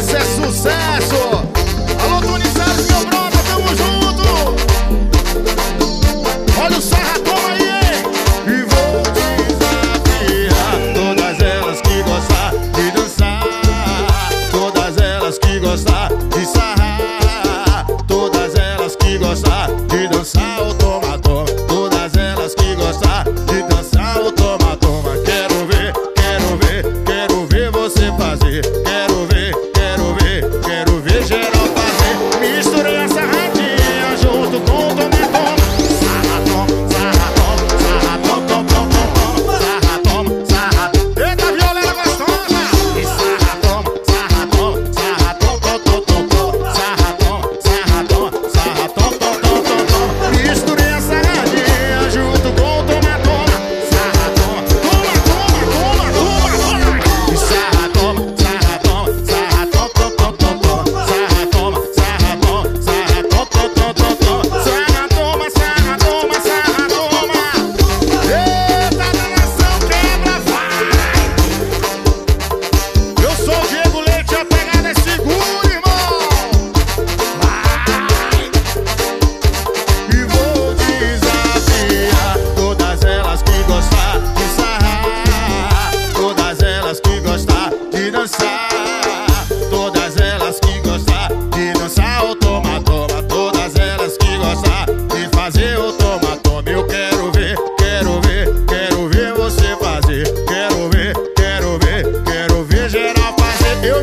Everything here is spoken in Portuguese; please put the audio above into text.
sucesso, é sucesso. Alô, Tony meu brother, tamo junto. Olha o Serra, toma aí, hein? E vou desafiar todas elas que gostar de dançar. Todas elas que gostar de sarrar. Todas elas que gostar de dançar. Todas elas que gostar de dançar eu toma toma, todas elas que gostar de fazer eu toma toma. Eu quero ver, quero ver, quero ver você fazer, quero ver, quero ver, quero ver geral fazer. Eu